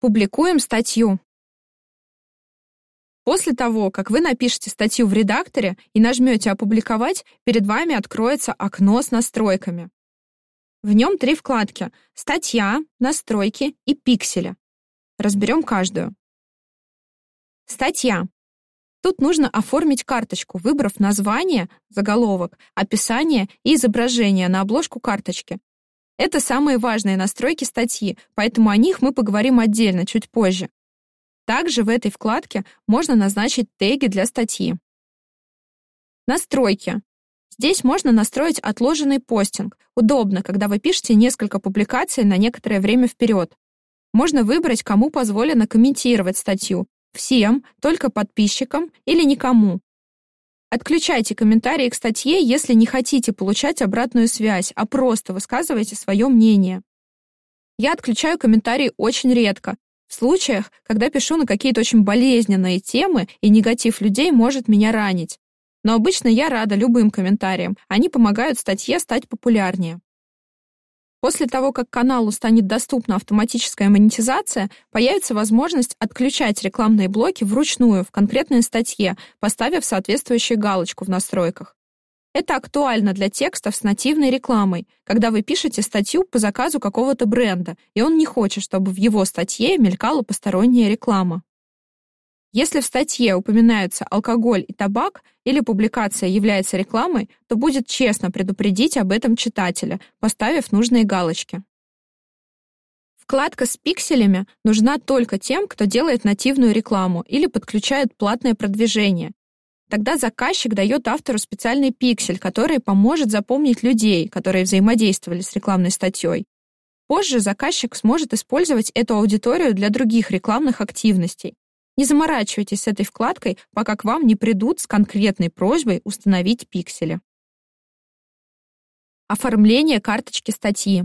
Публикуем статью. После того, как вы напишете статью в редакторе и нажмете «Опубликовать», перед вами откроется окно с настройками. В нем три вкладки — «Статья», «Настройки» и «Пиксели». Разберем каждую. Статья. Тут нужно оформить карточку, выбрав название, заголовок, описание и изображение на обложку карточки. Это самые важные настройки статьи, поэтому о них мы поговорим отдельно, чуть позже. Также в этой вкладке можно назначить теги для статьи. Настройки. Здесь можно настроить отложенный постинг. Удобно, когда вы пишете несколько публикаций на некоторое время вперед. Можно выбрать, кому позволено комментировать статью. Всем, только подписчикам или никому. Отключайте комментарии к статье, если не хотите получать обратную связь, а просто высказывайте свое мнение. Я отключаю комментарии очень редко, в случаях, когда пишу на какие-то очень болезненные темы, и негатив людей может меня ранить. Но обычно я рада любым комментариям, они помогают статье стать популярнее. После того, как каналу станет доступна автоматическая монетизация, появится возможность отключать рекламные блоки вручную в конкретной статье, поставив соответствующую галочку в настройках. Это актуально для текстов с нативной рекламой, когда вы пишете статью по заказу какого-то бренда, и он не хочет, чтобы в его статье мелькала посторонняя реклама. Если в статье упоминаются алкоголь и табак или публикация является рекламой, то будет честно предупредить об этом читателя, поставив нужные галочки. Вкладка с пикселями нужна только тем, кто делает нативную рекламу или подключает платное продвижение. Тогда заказчик дает автору специальный пиксель, который поможет запомнить людей, которые взаимодействовали с рекламной статьей. Позже заказчик сможет использовать эту аудиторию для других рекламных активностей. Не заморачивайтесь с этой вкладкой, пока к вам не придут с конкретной просьбой установить пиксели. Оформление карточки статьи.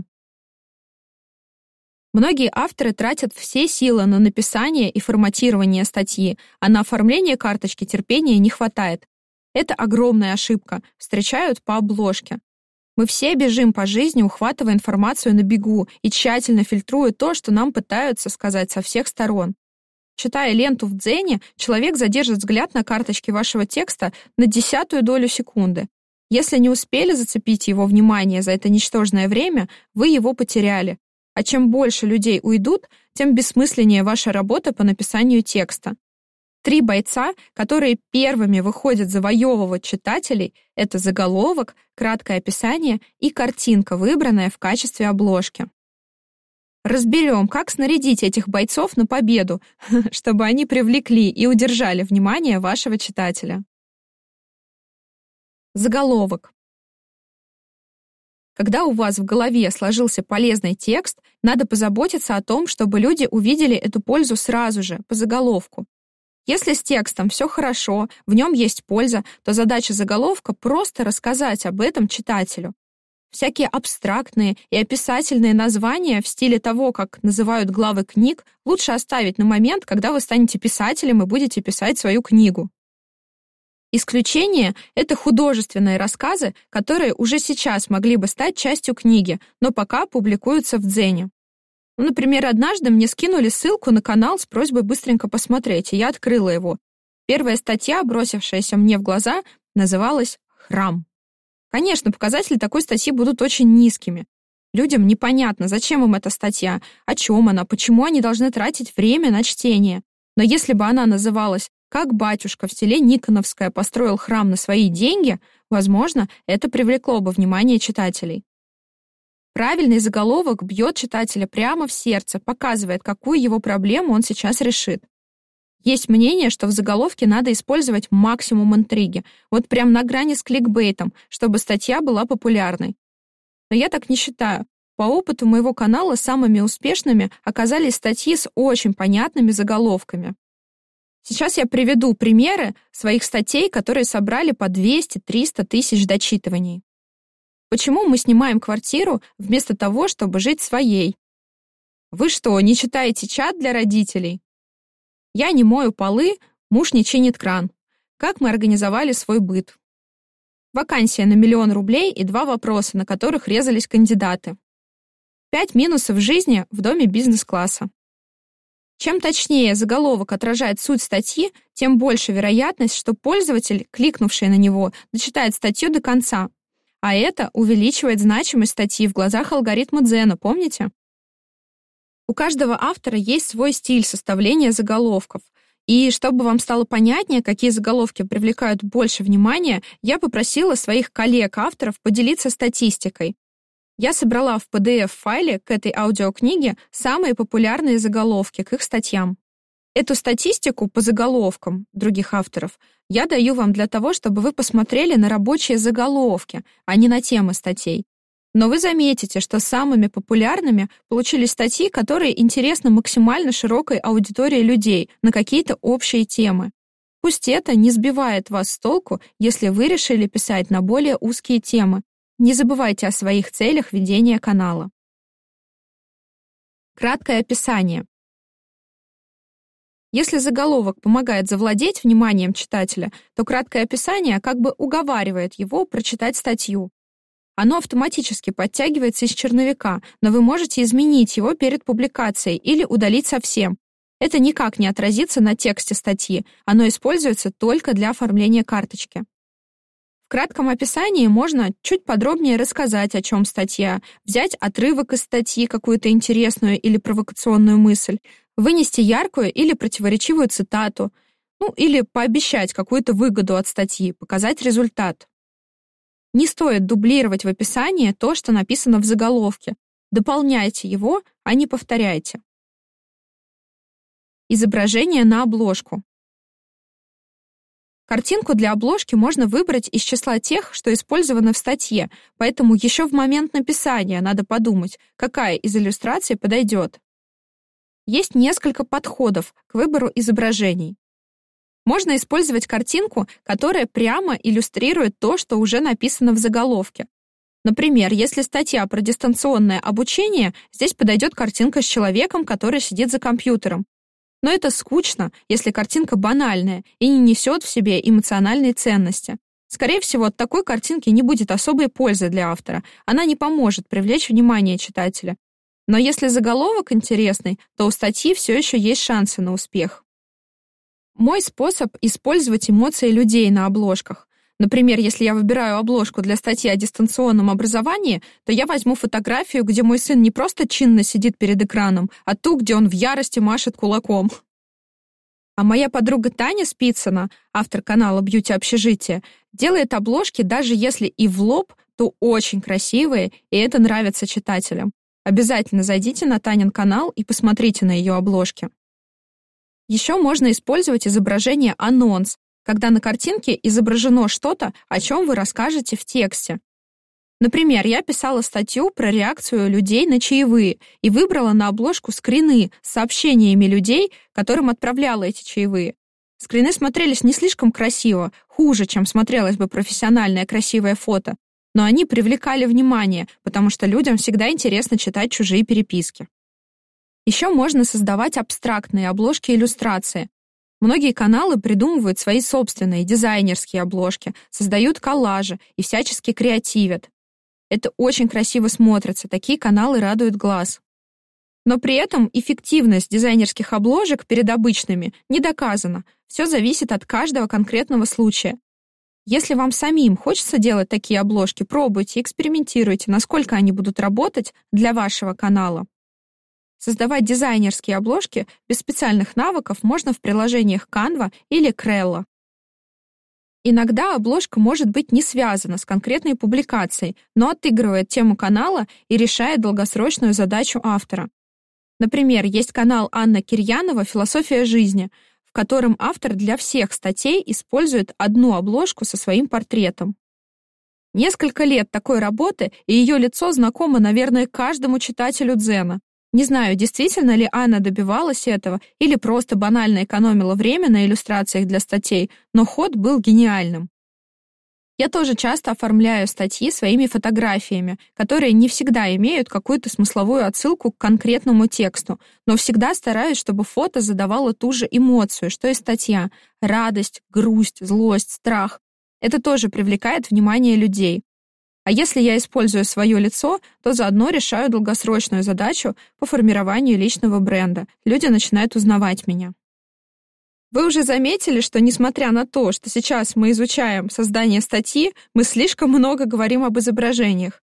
Многие авторы тратят все силы на написание и форматирование статьи, а на оформление карточки терпения не хватает. Это огромная ошибка, встречают по обложке. Мы все бежим по жизни, ухватывая информацию на бегу и тщательно фильтруя то, что нам пытаются сказать со всех сторон. Читая ленту в Дзене, человек задержит взгляд на карточке вашего текста на десятую долю секунды. Если не успели зацепить его внимание за это ничтожное время, вы его потеряли. А чем больше людей уйдут, тем бессмысленнее ваша работа по написанию текста. Три бойца, которые первыми выходят завоевывать читателей, это заголовок, краткое описание и картинка, выбранная в качестве обложки. Разберем, как снарядить этих бойцов на победу, чтобы они привлекли и удержали внимание вашего читателя. Заголовок. Когда у вас в голове сложился полезный текст, надо позаботиться о том, чтобы люди увидели эту пользу сразу же, по заголовку. Если с текстом все хорошо, в нем есть польза, то задача заголовка — просто рассказать об этом читателю. Всякие абстрактные и описательные названия в стиле того, как называют главы книг, лучше оставить на момент, когда вы станете писателем и будете писать свою книгу. Исключение — это художественные рассказы, которые уже сейчас могли бы стать частью книги, но пока публикуются в Дзене. Ну, например, однажды мне скинули ссылку на канал с просьбой быстренько посмотреть, и я открыла его. Первая статья, бросившаяся мне в глаза, называлась «Храм». Конечно, показатели такой статьи будут очень низкими. Людям непонятно, зачем им эта статья, о чем она, почему они должны тратить время на чтение. Но если бы она называлась «Как батюшка в селе Никоновское построил храм на свои деньги», возможно, это привлекло бы внимание читателей. Правильный заголовок бьет читателя прямо в сердце, показывает, какую его проблему он сейчас решит. Есть мнение, что в заголовке надо использовать максимум интриги, вот прям на грани с кликбейтом, чтобы статья была популярной. Но я так не считаю. По опыту моего канала самыми успешными оказались статьи с очень понятными заголовками. Сейчас я приведу примеры своих статей, которые собрали по 200-300 тысяч дочитываний. Почему мы снимаем квартиру вместо того, чтобы жить своей? Вы что, не читаете чат для родителей? Я не мою полы, муж не чинит кран. Как мы организовали свой быт? Вакансия на миллион рублей и два вопроса, на которых резались кандидаты. Пять минусов жизни в доме бизнес-класса. Чем точнее заголовок отражает суть статьи, тем больше вероятность, что пользователь, кликнувший на него, дочитает статью до конца. А это увеличивает значимость статьи в глазах алгоритма Дзена, помните? У каждого автора есть свой стиль составления заголовков. И чтобы вам стало понятнее, какие заголовки привлекают больше внимания, я попросила своих коллег-авторов поделиться статистикой. Я собрала в PDF-файле к этой аудиокниге самые популярные заголовки к их статьям. Эту статистику по заголовкам других авторов я даю вам для того, чтобы вы посмотрели на рабочие заголовки, а не на темы статей. Но вы заметите, что самыми популярными получились статьи, которые интересны максимально широкой аудитории людей на какие-то общие темы. Пусть это не сбивает вас с толку, если вы решили писать на более узкие темы, не забывайте о своих целях ведения канала. Краткое описание. Если заголовок помогает завладеть вниманием читателя, то краткое описание как бы уговаривает его прочитать статью. Оно автоматически подтягивается из черновика, но вы можете изменить его перед публикацией или удалить совсем. Это никак не отразится на тексте статьи, оно используется только для оформления карточки. В кратком описании можно чуть подробнее рассказать, о чем статья, взять отрывок из статьи, какую-то интересную или провокационную мысль, вынести яркую или противоречивую цитату, ну или пообещать какую-то выгоду от статьи, показать результат. Не стоит дублировать в описании то, что написано в заголовке. Дополняйте его, а не повторяйте. Изображение на обложку. Картинку для обложки можно выбрать из числа тех, что использованы в статье, поэтому еще в момент написания надо подумать, какая из иллюстраций подойдет. Есть несколько подходов к выбору изображений. Можно использовать картинку, которая прямо иллюстрирует то, что уже написано в заголовке. Например, если статья про дистанционное обучение, здесь подойдет картинка с человеком, который сидит за компьютером. Но это скучно, если картинка банальная и не несет в себе эмоциональной ценности. Скорее всего, от такой картинки не будет особой пользы для автора. Она не поможет привлечь внимание читателя. Но если заголовок интересный, то у статьи все еще есть шансы на успех. Мой способ — использовать эмоции людей на обложках. Например, если я выбираю обложку для статьи о дистанционном образовании, то я возьму фотографию, где мой сын не просто чинно сидит перед экраном, а ту, где он в ярости машет кулаком. А моя подруга Таня Спицына, автор канала «Бьюти Общежитие», делает обложки даже если и в лоб, то очень красивые, и это нравится читателям. Обязательно зайдите на Танин канал и посмотрите на ее обложки. Еще можно использовать изображение анонс, когда на картинке изображено что-то, о чем вы расскажете в тексте. Например, я писала статью про реакцию людей на чаевые и выбрала на обложку скрины с сообщениями людей, которым отправляла эти чаевые. Скрины смотрелись не слишком красиво, хуже, чем смотрелось бы профессиональное красивое фото, но они привлекали внимание, потому что людям всегда интересно читать чужие переписки. Еще можно создавать абстрактные обложки иллюстрации, Многие каналы придумывают свои собственные дизайнерские обложки, создают коллажи и всячески креативят. Это очень красиво смотрится, такие каналы радуют глаз. Но при этом эффективность дизайнерских обложек перед обычными не доказана. Все зависит от каждого конкретного случая. Если вам самим хочется делать такие обложки, пробуйте, экспериментируйте, насколько они будут работать для вашего канала. Создавать дизайнерские обложки без специальных навыков можно в приложениях Canva или Crello. Иногда обложка может быть не связана с конкретной публикацией, но отыгрывает тему канала и решает долгосрочную задачу автора. Например, есть канал Анна Кирьянова «Философия жизни», в котором автор для всех статей использует одну обложку со своим портретом. Несколько лет такой работы, и ее лицо знакомо, наверное, каждому читателю Дзена. Не знаю, действительно ли Анна добивалась этого или просто банально экономила время на иллюстрациях для статей, но ход был гениальным. Я тоже часто оформляю статьи своими фотографиями, которые не всегда имеют какую-то смысловую отсылку к конкретному тексту, но всегда стараюсь, чтобы фото задавало ту же эмоцию, что и статья — радость, грусть, злость, страх. Это тоже привлекает внимание людей. А если я использую свое лицо, то заодно решаю долгосрочную задачу по формированию личного бренда. Люди начинают узнавать меня. Вы уже заметили, что несмотря на то, что сейчас мы изучаем создание статьи, мы слишком много говорим об изображениях.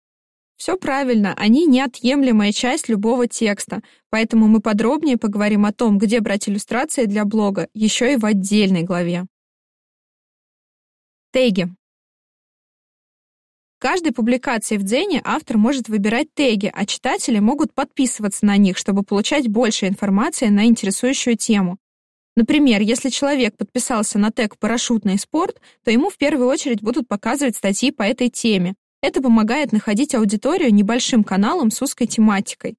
Все правильно, они неотъемлемая часть любого текста, поэтому мы подробнее поговорим о том, где брать иллюстрации для блога, еще и в отдельной главе. Теги. Каждой публикации в Дзене автор может выбирать теги, а читатели могут подписываться на них, чтобы получать больше информации на интересующую тему. Например, если человек подписался на тег «парашютный спорт», то ему в первую очередь будут показывать статьи по этой теме. Это помогает находить аудиторию небольшим каналом с узкой тематикой.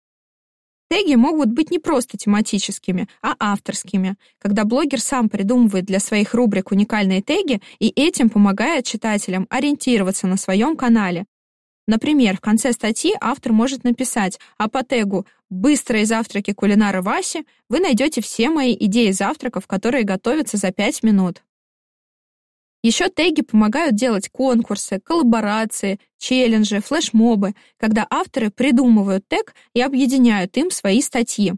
Теги могут быть не просто тематическими, а авторскими, когда блогер сам придумывает для своих рубрик уникальные теги и этим помогает читателям ориентироваться на своем канале. Например, в конце статьи автор может написать, а по тегу «Быстрые завтраки кулинара Васи» вы найдете все мои идеи завтраков, которые готовятся за 5 минут. Еще теги помогают делать конкурсы, коллаборации, челленджи, флешмобы, когда авторы придумывают тег и объединяют им свои статьи.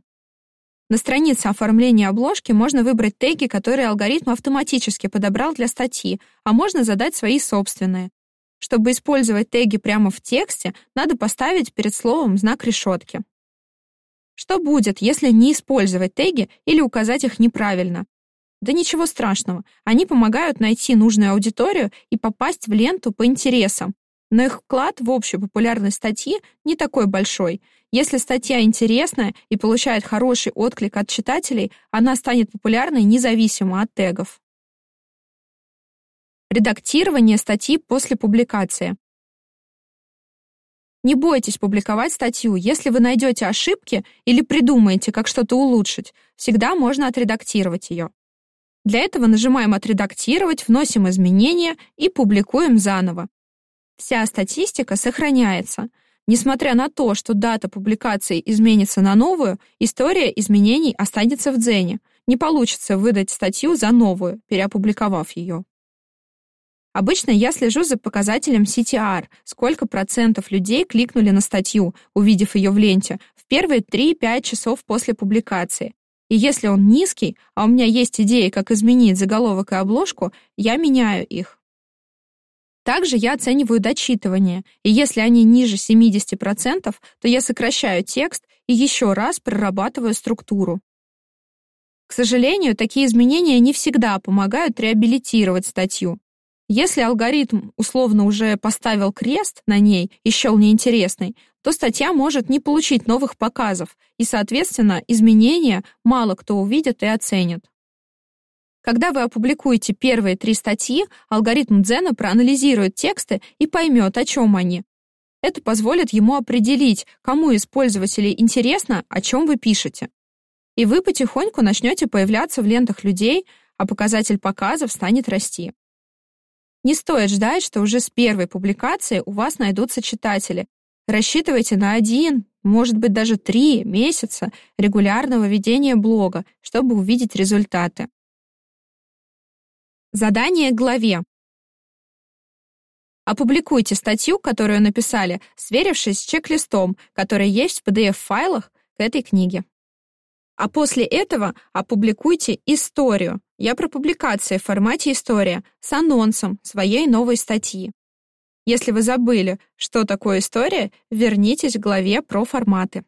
На странице оформления обложки можно выбрать теги, которые алгоритм автоматически подобрал для статьи, а можно задать свои собственные. Чтобы использовать теги прямо в тексте, надо поставить перед словом знак решетки. Что будет, если не использовать теги или указать их неправильно? Да ничего страшного, они помогают найти нужную аудиторию и попасть в ленту по интересам. Но их вклад в общую популярность статьи не такой большой. Если статья интересная и получает хороший отклик от читателей, она станет популярной независимо от тегов. Редактирование статьи после публикации. Не бойтесь публиковать статью. Если вы найдете ошибки или придумаете, как что-то улучшить, всегда можно отредактировать ее. Для этого нажимаем «Отредактировать», вносим изменения и публикуем заново. Вся статистика сохраняется. Несмотря на то, что дата публикации изменится на новую, история изменений останется в Дзене. Не получится выдать статью за новую, переопубликовав ее. Обычно я слежу за показателем CTR, сколько процентов людей кликнули на статью, увидев ее в ленте, в первые 3-5 часов после публикации. И если он низкий, а у меня есть идеи, как изменить заголовок и обложку, я меняю их. Также я оцениваю дочитывание, и если они ниже 70%, то я сокращаю текст и еще раз прорабатываю структуру. К сожалению, такие изменения не всегда помогают реабилитировать статью. Если алгоритм условно уже поставил крест на ней и счел неинтересной, то статья может не получить новых показов, и, соответственно, изменения мало кто увидит и оценит. Когда вы опубликуете первые три статьи, алгоритм Дзена проанализирует тексты и поймет, о чем они. Это позволит ему определить, кому из пользователей интересно, о чем вы пишете. И вы потихоньку начнете появляться в лентах людей, а показатель показов станет расти. Не стоит ждать, что уже с первой публикации у вас найдутся читатели. Рассчитывайте на один, может быть даже три месяца регулярного ведения блога, чтобы увидеть результаты. Задание главе. Опубликуйте статью, которую написали, сверившись с чек-листом, который есть в PDF-файлах к этой книге. А после этого опубликуйте историю. Я про публикации в формате история с анонсом своей новой статьи. Если вы забыли, что такое история, вернитесь к главе про форматы.